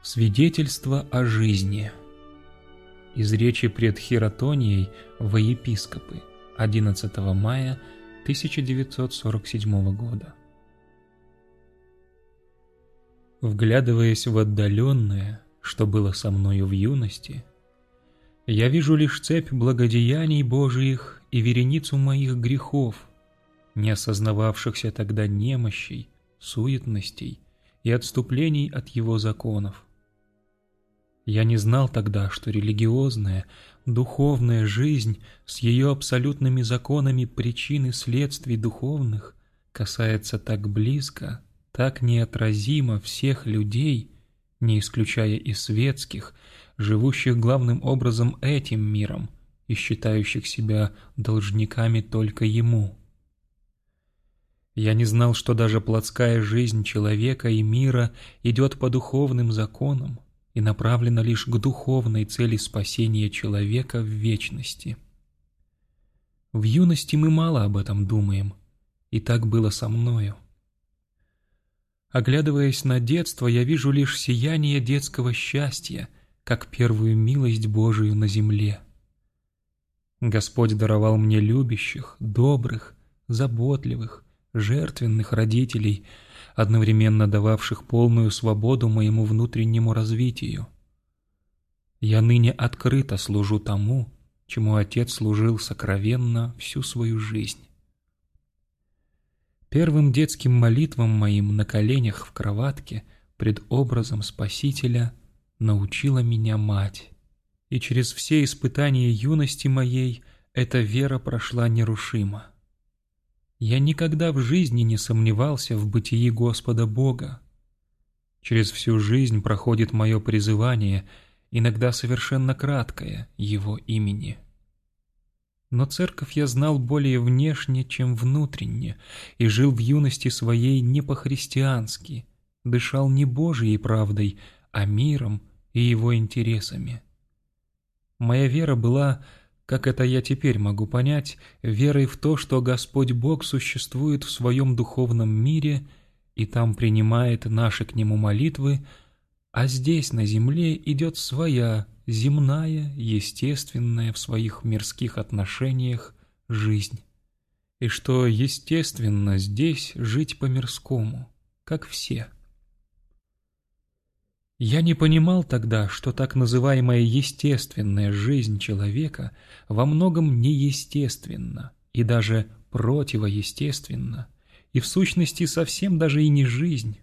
Свидетельство о жизни. Из речи пред Хиротонией во епископы 11 мая 1947 года. Вглядываясь в отдаленное, что было со мною в юности, я вижу лишь цепь благодеяний Божиих и вереницу моих грехов, не осознававшихся тогда немощей, суетностей и отступлений от его законов. Я не знал тогда, что религиозная, духовная жизнь с ее абсолютными законами причин и следствий духовных касается так близко, так неотразимо всех людей, не исключая и светских, живущих главным образом этим миром и считающих себя должниками только ему. Я не знал, что даже плотская жизнь человека и мира идет по духовным законам, и направлена лишь к духовной цели спасения человека в вечности. В юности мы мало об этом думаем, и так было со мною. Оглядываясь на детство, я вижу лишь сияние детского счастья, как первую милость Божию на земле. Господь даровал мне любящих, добрых, заботливых, жертвенных родителей – одновременно дававших полную свободу моему внутреннему развитию. Я ныне открыто служу тому, чему Отец служил сокровенно всю свою жизнь. Первым детским молитвам моим на коленях в кроватке пред образом Спасителя научила меня мать. И через все испытания юности моей эта вера прошла нерушимо. Я никогда в жизни не сомневался в бытии Господа Бога. Через всю жизнь проходит мое призывание, иногда совершенно краткое, Его имени. Но церковь я знал более внешне, чем внутренне, и жил в юности своей не по-христиански, дышал не Божией правдой, а миром и его интересами. Моя вера была как это я теперь могу понять, верой в то, что Господь Бог существует в своем духовном мире и там принимает наши к Нему молитвы, а здесь, на земле, идет своя, земная, естественная в своих мирских отношениях жизнь. И что естественно здесь жить по-мирскому, как все – я не понимал тогда, что так называемая естественная жизнь человека во многом неестественна и даже противоестественна, и в сущности совсем даже и не жизнь.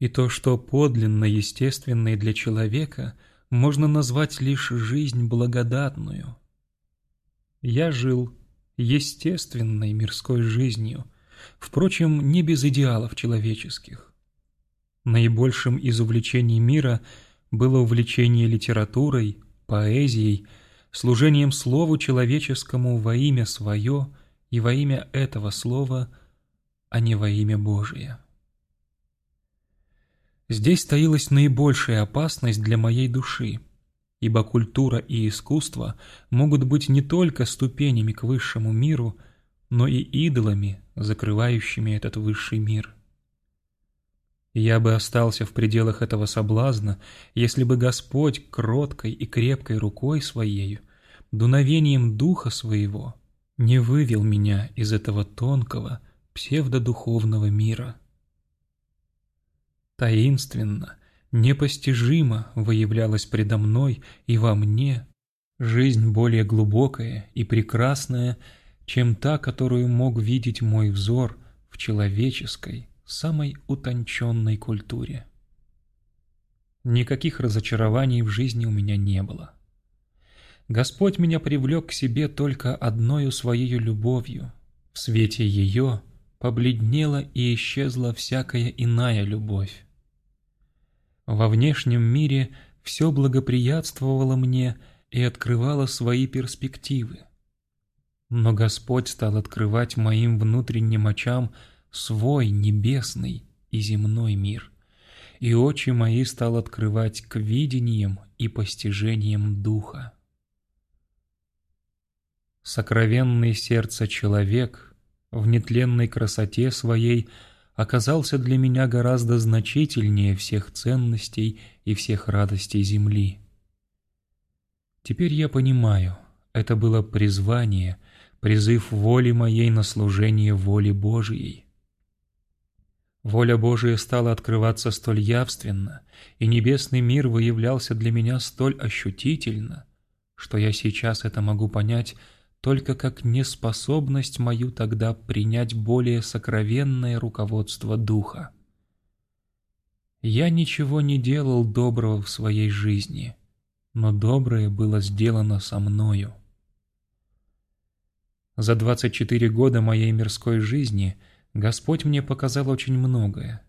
И то, что подлинно естественной для человека, можно назвать лишь жизнь благодатную. Я жил естественной мирской жизнью, впрочем, не без идеалов человеческих. Наибольшим из увлечений мира было увлечение литературой, поэзией, служением слову человеческому во имя свое и во имя этого слова, а не во имя Божие. Здесь таилась наибольшая опасность для моей души, ибо культура и искусство могут быть не только ступенями к высшему миру, но и идолами, закрывающими этот высший мир. Я бы остался в пределах этого соблазна, если бы Господь кроткой и крепкой рукой Своею, дуновением Духа Своего, не вывел меня из этого тонкого, псевдодуховного мира. Таинственно, непостижимо выявлялась предо мной и во мне жизнь более глубокая и прекрасная, чем та, которую мог видеть мой взор в человеческой, самой утонченной культуре. Никаких разочарований в жизни у меня не было. Господь меня привлек к себе только одною своей любовью. В свете ее побледнела и исчезла всякая иная любовь. Во внешнем мире все благоприятствовало мне и открывало свои перспективы. Но Господь стал открывать моим внутренним очам – свой небесный и земной мир, и очи мои стал открывать к видениям и постижениям Духа. Сокровенный сердце человек в нетленной красоте своей оказался для меня гораздо значительнее всех ценностей и всех радостей земли. Теперь я понимаю, это было призвание, призыв воли моей на служение воле Божией. Воля Божия стала открываться столь явственно, и небесный мир выявлялся для меня столь ощутительно, что я сейчас это могу понять только как неспособность мою тогда принять более сокровенное руководство Духа. Я ничего не делал доброго в своей жизни, но доброе было сделано со мною. За 24 года моей мирской жизни Господь мне показал очень многое,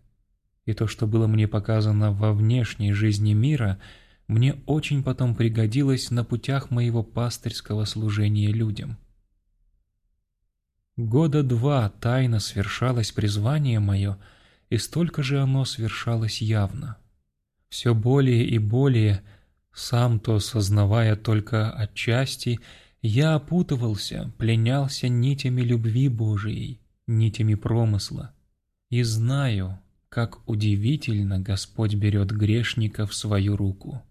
и то, что было мне показано во внешней жизни мира – мне очень потом пригодилось на путях моего пастырского служения людям. Года два тайно свершалось призвание мое, и столько же оно свершалось явно. Все более и более, сам то сознавая только отчасти, я опутывался, пленялся нитями любви Божией, нитями промысла. И знаю, как удивительно Господь берет грешника в свою руку.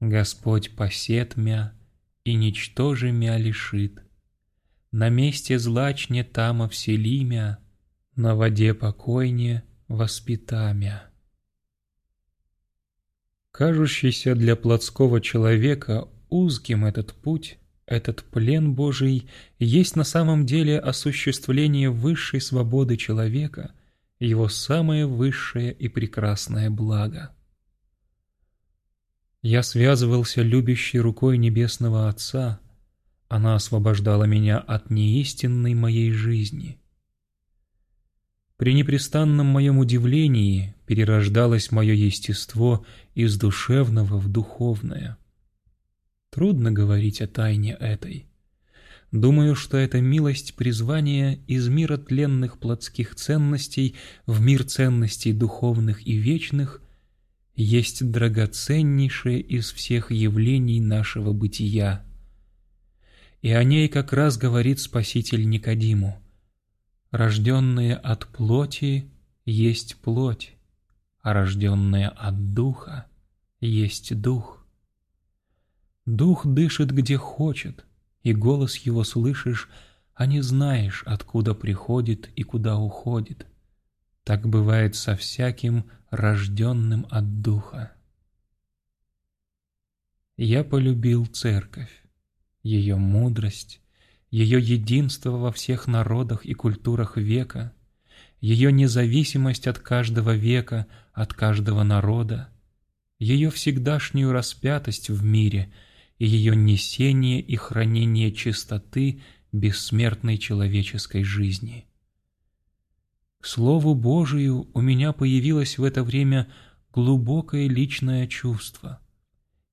Господь посет мя, и ничтоже мя лишит. На месте злачне тама вселимя, на воде покойне воспитамя. Кажущийся для плотского человека узким этот путь, этот плен Божий, есть на самом деле осуществление высшей свободы человека, его самое высшее и прекрасное благо. Я связывался любящей рукой Небесного Отца, она освобождала меня от неистинной моей жизни. При непрестанном моем удивлении перерождалось мое естество из душевного в духовное. Трудно говорить о тайне этой. Думаю, что это милость призвания из мира тленных плотских ценностей в мир ценностей духовных и вечных есть драгоценнейшее из всех явлений нашего бытия. И о ней как раз говорит Спаситель Никодиму. Рожденные от плоти есть плоть, а рожденные от духа есть дух. Дух дышит где хочет, и голос его слышишь, а не знаешь, откуда приходит и куда уходит. Так бывает со всяким, рожденным от Духа. Я полюбил церковь, ее мудрость, ее единство во всех народах и культурах века, ее независимость от каждого века, от каждого народа, ее всегдашнюю распятость в мире и ее несение и хранение чистоты бессмертной человеческой жизни. К Слову Божию у меня появилось в это время глубокое личное чувство.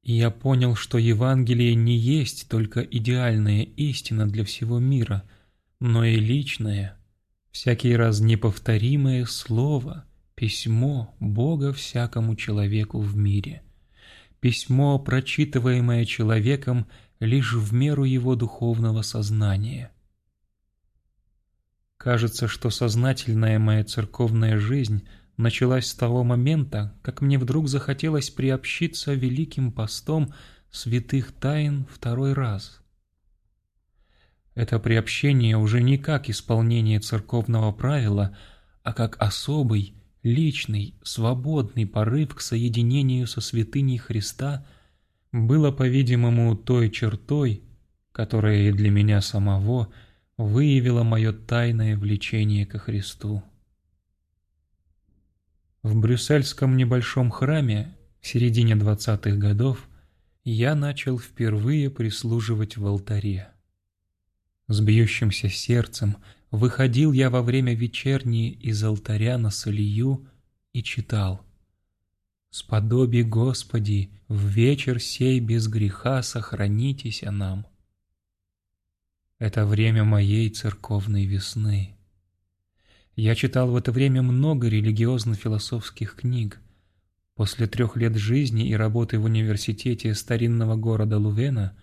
И я понял, что Евангелие не есть только идеальная истина для всего мира, но и личное, всякий раз неповторимое слово, письмо Бога всякому человеку в мире. Письмо, прочитываемое человеком лишь в меру его духовного сознания. Кажется, что сознательная моя церковная жизнь началась с того момента, как мне вдруг захотелось приобщиться великим постом святых тайн второй раз. Это приобщение уже не как исполнение церковного правила, а как особый, личный, свободный порыв к соединению со святыней Христа было, по-видимому, той чертой, которая и для меня самого – выявило мое тайное влечение ко Христу. В брюссельском небольшом храме в середине двадцатых годов я начал впервые прислуживать в алтаре. С бьющимся сердцем выходил я во время вечерней из алтаря на солью и читал «Сподоби, Господи, в вечер сей без греха сохранитесь нам». Это время моей церковной весны. Я читал в это время много религиозно-философских книг. После трех лет жизни и работы в университете старинного города Лувена,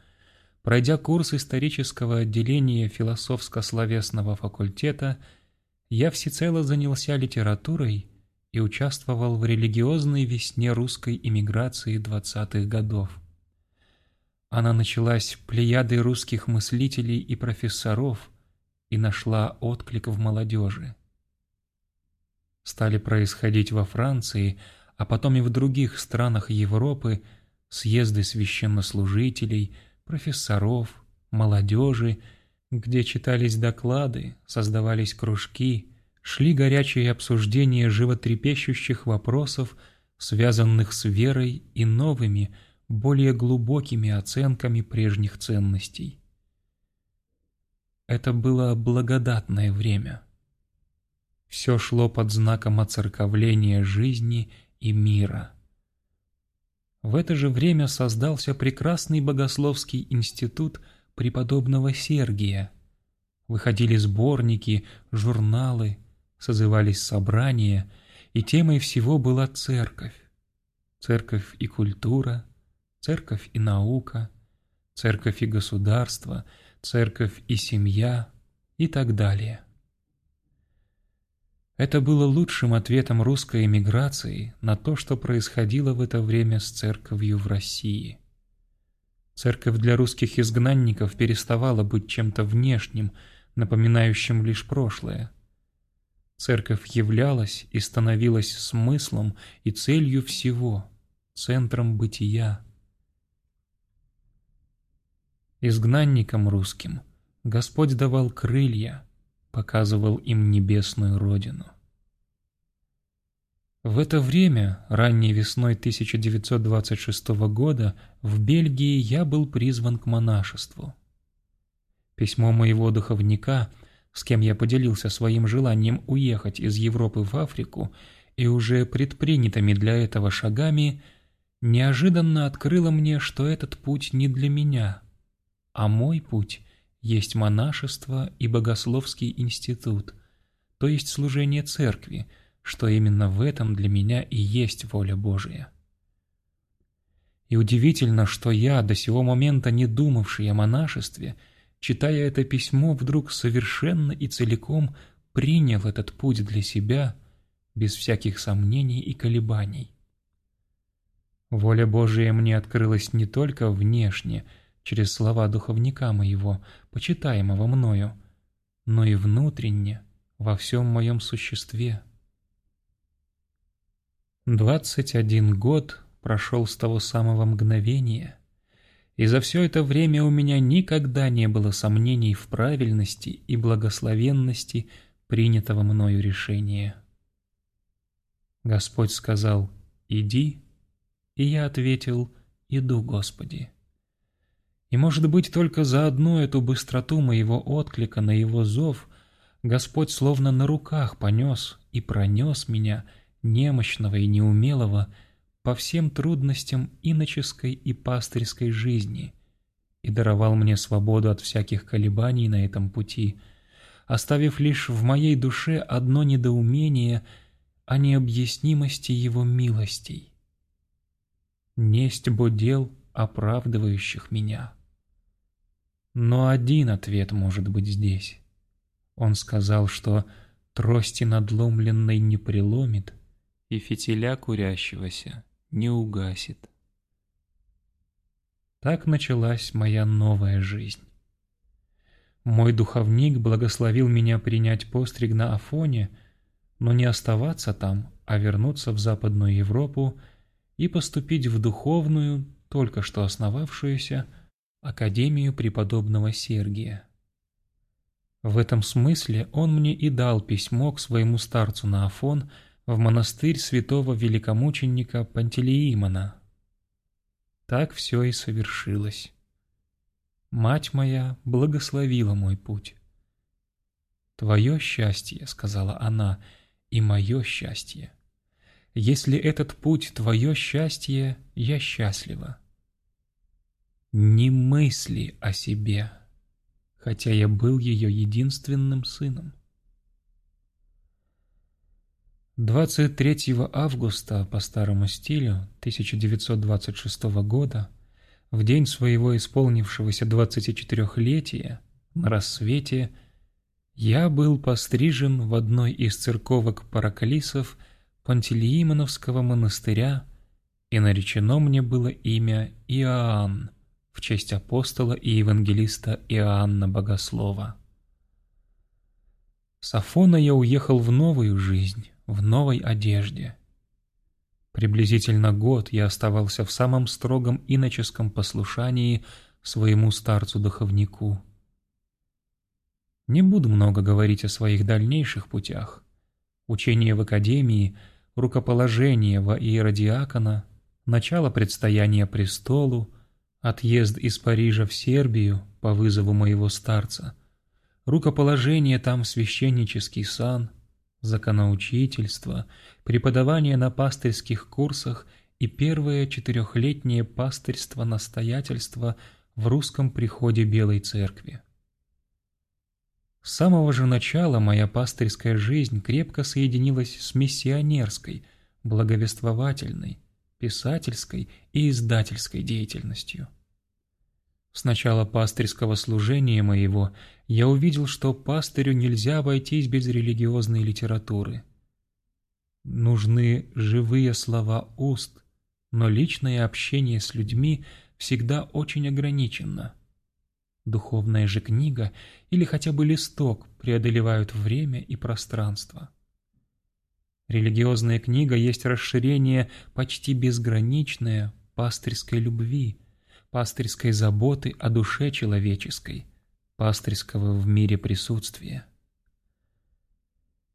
пройдя курс исторического отделения философско-словесного факультета, я всецело занялся литературой и участвовал в религиозной весне русской эмиграции двадцатых годов. Она началась плеядой русских мыслителей и профессоров и нашла отклик в молодежи. Стали происходить во Франции, а потом и в других странах Европы съезды священнослужителей, профессоров, молодежи, где читались доклады, создавались кружки, шли горячие обсуждения животрепещущих вопросов, связанных с верой и новыми, более глубокими оценками прежних ценностей. Это было благодатное время. Все шло под знаком оцерковления жизни и мира. В это же время создался прекрасный богословский институт преподобного Сергия. Выходили сборники, журналы, созывались собрания, и темой всего была церковь. Церковь и культура, церковь и наука, церковь и государство, церковь и семья и так далее. Это было лучшим ответом русской эмиграции на то, что происходило в это время с церковью в России. Церковь для русских изгнанников переставала быть чем-то внешним, напоминающим лишь прошлое – Церковь являлась и становилась смыслом и целью всего, центром бытия. Изгнанникам русским Господь давал крылья, показывал им небесную родину. В это время, ранней весной 1926 года, в Бельгии я был призван к монашеству. Письмо моего духовника – с кем я поделился своим желанием уехать из Европы в Африку и уже предпринятыми для этого шагами, неожиданно открыло мне, что этот путь не для меня, а мой путь есть монашество и богословский институт, то есть служение церкви, что именно в этом для меня и есть воля Божия. И удивительно, что я, до сего момента не думавший о монашестве, — читая это письмо, вдруг совершенно и целиком принял этот путь для себя, без всяких сомнений и колебаний. Воля Божия мне открылась не только внешне, через слова духовника моего, почитаемого мною, но и внутренне, во всем моем существе. Двадцать один год прошел с того самого мгновения, и за все это время у меня никогда не было сомнений в правильности и благословенности принятого мною решения. Господь сказал «Иди», и я ответил «Иду, Господи». И, может быть, только за одну эту быстроту моего отклика на его зов Господь словно на руках понес и пронес меня, немощного и неумелого, по всем трудностям иноческой и пастырской жизни и даровал мне свободу от всяких колебаний на этом пути, оставив лишь в моей душе одно недоумение о необъяснимости его милостей. Несть бо дел, оправдывающих меня. Но один ответ может быть здесь. Он сказал, что трости надломленной не преломит и фитиля курящегося не угасит. Так началась моя новая жизнь. Мой духовник благословил меня принять постриг на Афоне, но не оставаться там, а вернуться в Западную Европу и поступить в духовную, только что основавшуюся, Академию преподобного Сергия. В этом смысле он мне и дал письмо к своему старцу на Афон – в монастырь святого великомученика Пантелеимона. Так все и совершилось. Мать моя благословила мой путь. «Твое счастье», — сказала она, — «и мое счастье. Если этот путь — твое счастье, я счастлива». Не мысли о себе, хотя я был ее единственным сыном. 23 августа по старому стилю 1926 года, в день своего исполнившегося 24-летия, на рассвете, Я был пострижен в одной из церковок Параклисов Пантелеимоновского монастыря, и наречено мне было имя Иоанн в честь апостола и евангелиста Иоанна Богослова. С Афона я уехал в новую жизнь, в новой одежде. Приблизительно год я оставался в самом строгом иноческом послушании своему старцу-духовнику. Не буду много говорить о своих дальнейших путях. Учение в академии, рукоположение во иеродиакона, начало предстояния престолу, отъезд из Парижа в Сербию по вызову моего старца, рукоположение там священнический сан, законоучительство, преподавание на пастырских курсах и первое четырехлетнее пастырство-настоятельство в русском приходе Белой Церкви. С самого же начала моя пастырская жизнь крепко соединилась с миссионерской, благовествовательной, писательской и издательской деятельностью. С начала пастырского служения моего я увидел, что пастырю нельзя обойтись без религиозной литературы. Нужны живые слова уст, но личное общение с людьми всегда очень ограничено. Духовная же книга или хотя бы листок преодолевают время и пространство. Религиозная книга есть расширение почти безграничное пастырской любви, пастырской заботы о душе человеческой, пастырского в мире присутствия.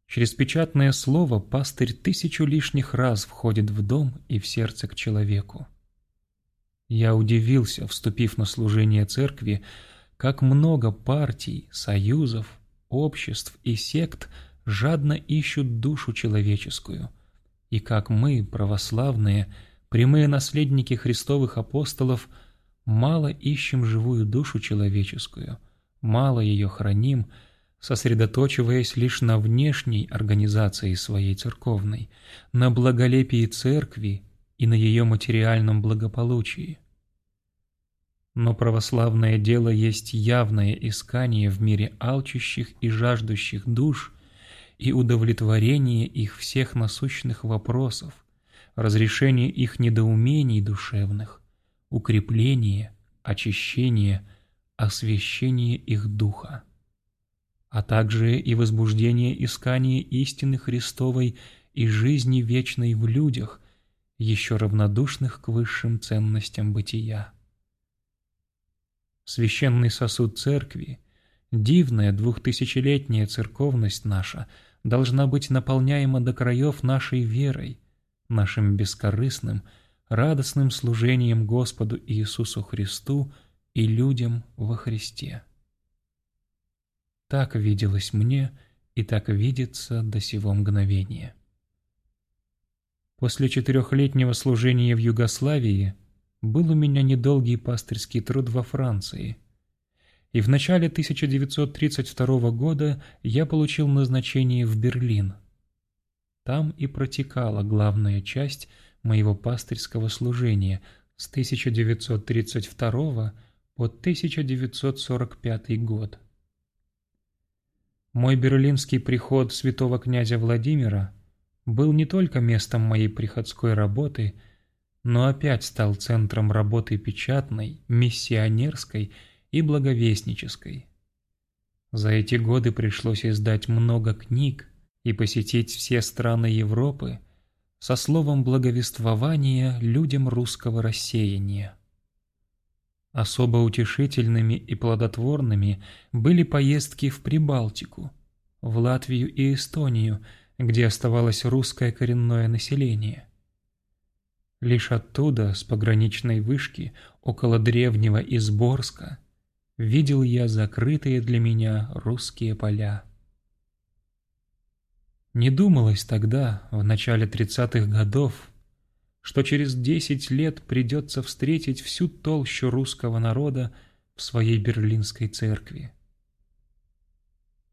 Через печатное слово пастырь тысячу лишних раз входит в дом и в сердце к человеку. Я удивился, вступив на служение церкви, как много партий, союзов, обществ и сект жадно ищут душу человеческую, и как мы, православные, прямые наследники христовых апостолов, мало ищем живую душу человеческую, мало ее храним, сосредоточиваясь лишь на внешней организации своей церковной, на благолепии церкви и на ее материальном благополучии. Но православное дело есть явное искание в мире алчущих и жаждущих душ и удовлетворение их всех насущных вопросов, разрешение их недоумений душевных, укрепление, очищение, освящение их духа, а также и возбуждение искания истины Христовой и жизни вечной в людях, еще равнодушных к высшим ценностям бытия. Священный сосуд церкви, дивная двухтысячелетняя церковность наша должна быть наполняема до краев нашей верой, нашим бескорыстным, радостным служением Господу Иисусу Христу и людям во Христе. Так виделось мне и так видится до сего мгновения. После четырехлетнего служения в Югославии – был у меня недолгий пастырский труд во Франции. И в начале 1932 года я получил назначение в Берлин. Там и протекала главная часть моего пастырского служения с 1932 по 1945 год. Мой берлинский приход святого князя Владимира был не только местом моей приходской работы – но опять стал центром работы печатной, миссионерской и благовестнической. За эти годы пришлось издать много книг и посетить все страны Европы со словом благовествования людям русского рассеяния. Особо утешительными и плодотворными были поездки в Прибалтику, в Латвию и Эстонию, где оставалось русское коренное население. Лишь оттуда, с пограничной вышки, около древнего Изборска, видел я закрытые для меня русские поля. Не думалось тогда, в начале тридцатых годов, что через десять лет придется встретить всю толщу русского народа в своей берлинской церкви.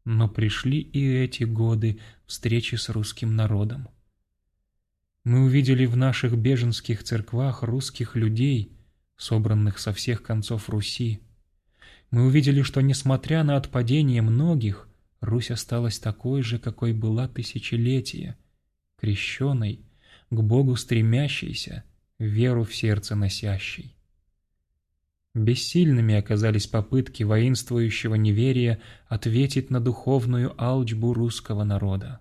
Но пришли и эти годы встречи с русским народом. Мы увидели в наших беженских церквах русских людей, собранных со всех концов Руси. Мы увидели, что, несмотря на отпадение многих, Русь осталась такой же, какой была тысячелетия, крещенной, к Богу стремящейся, веру в сердце носящей. Бессильными оказались попытки воинствующего неверия ответить на духовную алчбу русского народа.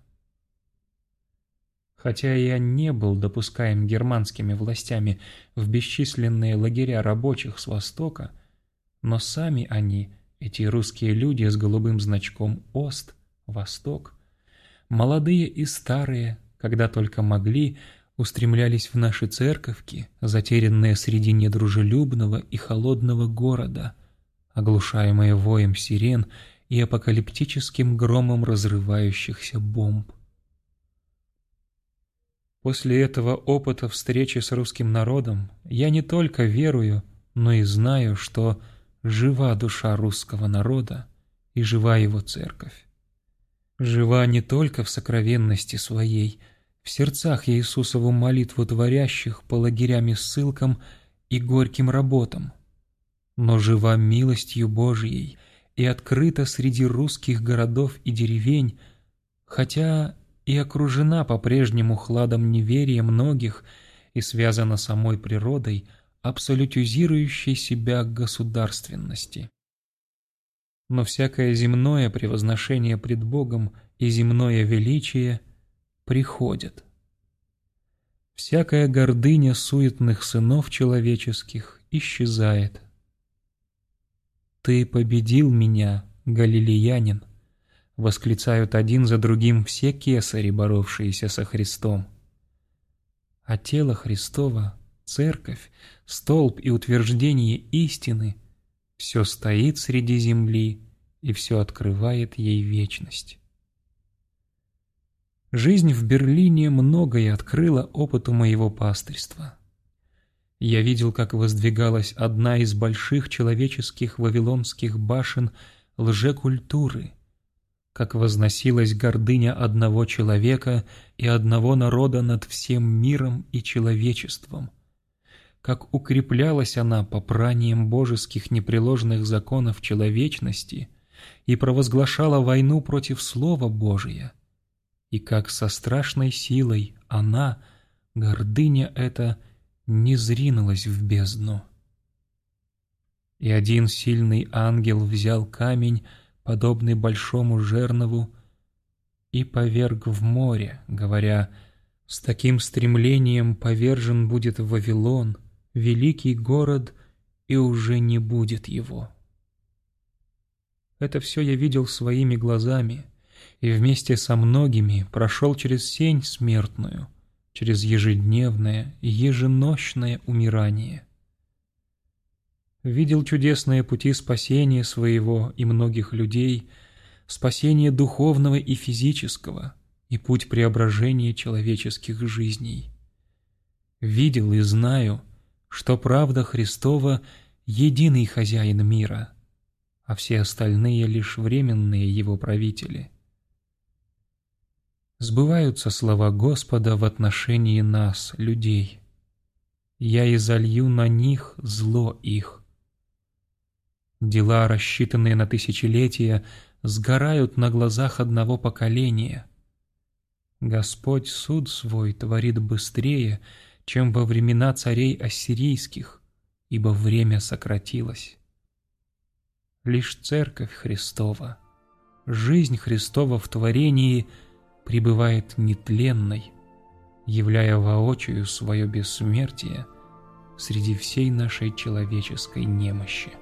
Хотя я не был допускаем германскими властями в бесчисленные лагеря рабочих с Востока, но сами они, эти русские люди с голубым значком «Ост», «Восток», молодые и старые, когда только могли, устремлялись в наши церковки, затерянные среди недружелюбного и холодного города, оглушаемые воем сирен и апокалиптическим громом разрывающихся бомб. После этого опыта встречи с русским народом я не только верую, но и знаю, что жива душа русского народа и жива его церковь. Жива не только в сокровенности своей, в сердцах Иисусову молитву творящих по лагерям и ссылкам и горьким работам, но жива милостью Божьей и открыта среди русских городов и деревень, хотя и окружена по-прежнему хладом неверия многих и связана самой природой, абсолютизирующей себя государственности. Но всякое земное превозношение пред Богом и земное величие приходят. Всякая гордыня суетных сынов человеческих исчезает. «Ты победил меня, галилеянин», — восклицают один за другим все кесари, боровшиеся со Христом. А тело Христова, церковь, столб и утверждение истины — все стоит среди земли и все открывает ей вечность. Жизнь в Берлине многое открыла опыту моего пастырства. Я видел, как воздвигалась одна из больших человеческих вавилонских башен лжекультуры — как возносилась гордыня одного человека и одного народа над всем миром и человечеством, как укреплялась она попранием божеских непреложных законов человечности и провозглашала войну против Слова Божия, и как со страшной силой она, гордыня эта, не зринулась в бездну. И один сильный ангел взял камень, подобный большому жернову, и поверг в море, говоря, «С таким стремлением повержен будет Вавилон, великий город, и уже не будет его». Это все я видел своими глазами, и вместе со многими прошел через сень смертную, через ежедневное и еженощное умирание видел чудесные пути спасения своего и многих людей, спасения духовного и физического и путь преображения человеческих жизней. Видел и знаю, что правда Христова — единый хозяин мира, а все остальные — лишь временные его правители. Сбываются слова Господа в отношении нас, людей. «Я изолью на них зло их, Дела, рассчитанные на тысячелетия, сгорают на глазах одного поколения. Господь суд свой творит быстрее, чем во времена царей ассирийских, ибо время сократилось. Лишь Церковь Христова, жизнь Христова в творении пребывает нетленной, являя воочию свое бессмертие среди всей нашей человеческой немощи.